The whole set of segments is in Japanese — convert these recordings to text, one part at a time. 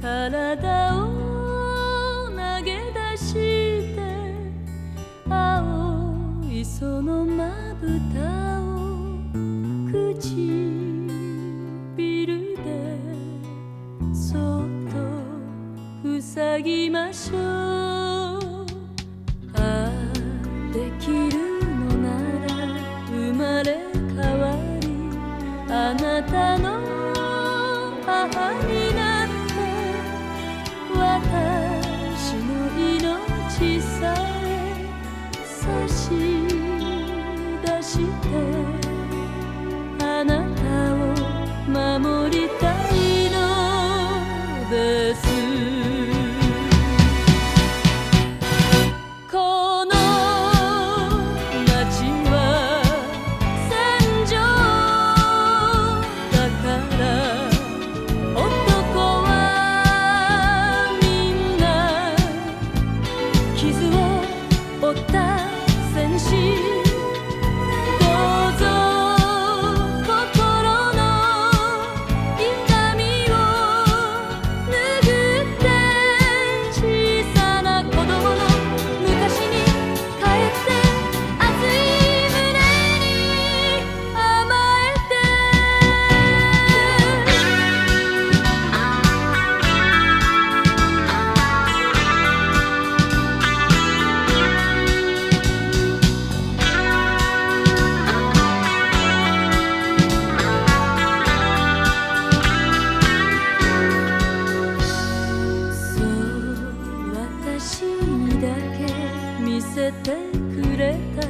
体を投げ出して青いそのまぶたを唇でそっと塞ぎましょう。ああできるのなら生まれ変わりあなたのったてくれた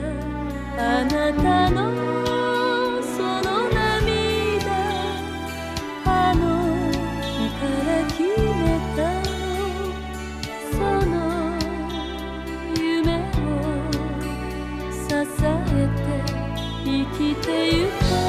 あなたのその涙あの日から決めた。その夢を支えて生きてゆく